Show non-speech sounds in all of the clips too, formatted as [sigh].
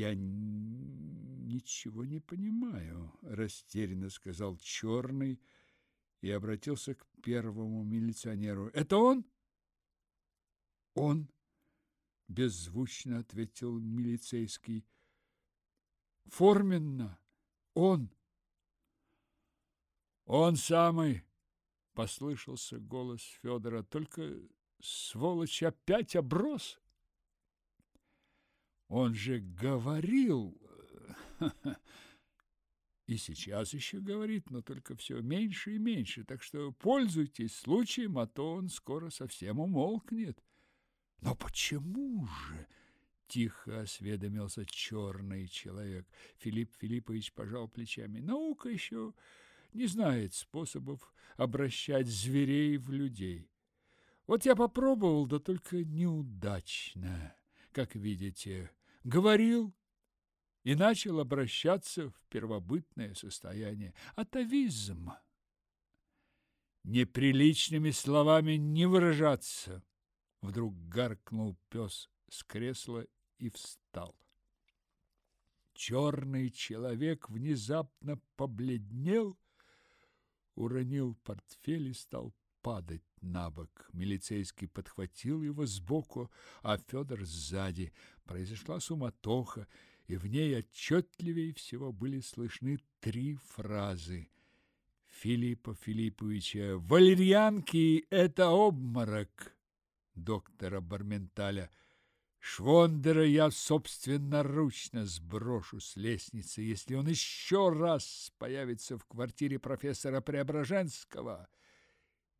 Я ничего не понимаю, растерянно сказал черный и обратился к первому милиционеру. Это он? Он, беззвучно ответил милицейский. Форменно, он. Он самый, послышался голос Федора. Только сволочь опять оброс. Он же говорил, [laughs] и сейчас еще говорит, но только все меньше и меньше, так что пользуйтесь случаем, а то он скоро совсем умолкнет. Но почему же? Тихо осведомился черный человек. Филипп Филиппович пожал плечами. Наука еще не знает способов обращать зверей в людей. Вот я попробовал, да только неудачно, как видите говорил и начал обращаться в первобытное состояние. Атовизм. Неприличными словами не выражаться. Вдруг гаркнул пес с кресла и встал. Черный человек внезапно побледнел, уронил портфель и стал падать на бок. Милицейский подхватил его сбоку, а Федор сзади. Произошла суматоха, и в ней отчетливее всего были слышны три фразы. Филиппа Филипповича «Валерьянки — это обморок!» доктора Барменталя Швондера я собственноручно сброшу с лестницы, если он еще раз появится в квартире профессора Преображенского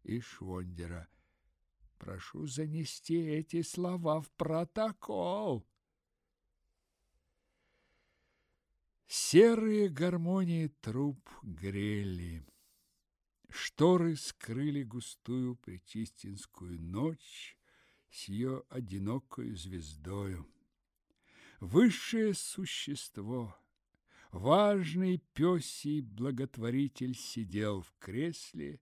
и Швондера. Прошу занести эти слова в протокол. Серые гармонии труб грели. Шторы скрыли густую причистинскую ночь с ее одинокой звездою. Высшее существо, важный пёсий благотворитель сидел в кресле,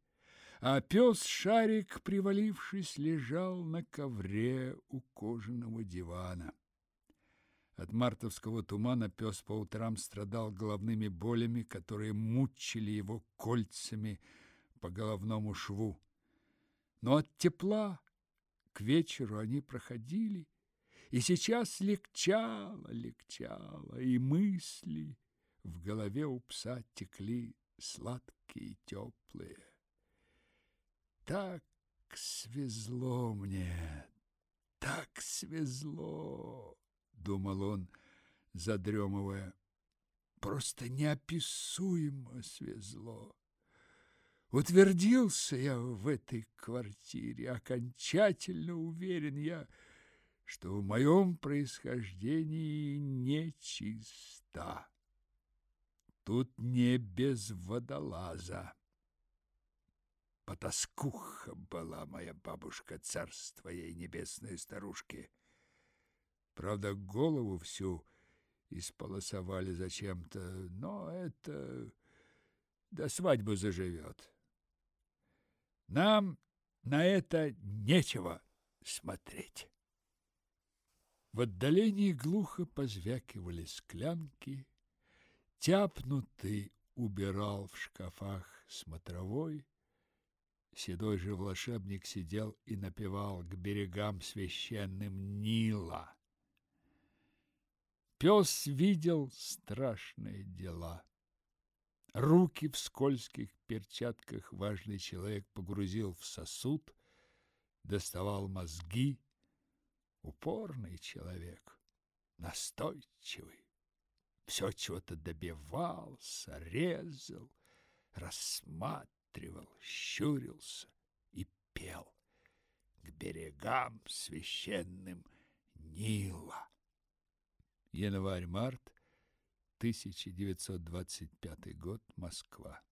а пес Шарик, привалившись, лежал на ковре у кожаного дивана. От мартовского тумана пес по утрам страдал головными болями, которые мучили его кольцами по головному шву. Но от тепла к вечеру они проходили, и сейчас легчало, легчало, и мысли в голове у пса текли сладкие и теплые. Так свезло мне, так свезло, думал он, задремывая. Просто неописуемо свезло. Утвердился я в этой квартире, окончательно уверен я, что в моем происхождении нечиста. Тут не без водолаза. Потаскуха была моя бабушка, царство ей небесной старушки. Правда, голову всю исполосовали зачем-то, но это до свадьбы заживет. Нам на это нечего смотреть. В отдалении глухо позвякивали склянки, тяпнутый убирал в шкафах смотровой, Седой же волшебник сидел и напевал к берегам священным Нила. Пес видел страшные дела. Руки в скользких перчатках важный человек погрузил в сосуд, доставал мозги. Упорный человек, настойчивый, все чего-то добивался, резал, рассматривал рассматривал, щурился и пел к берегам священным Нила. Январь-март 1925 год, Москва.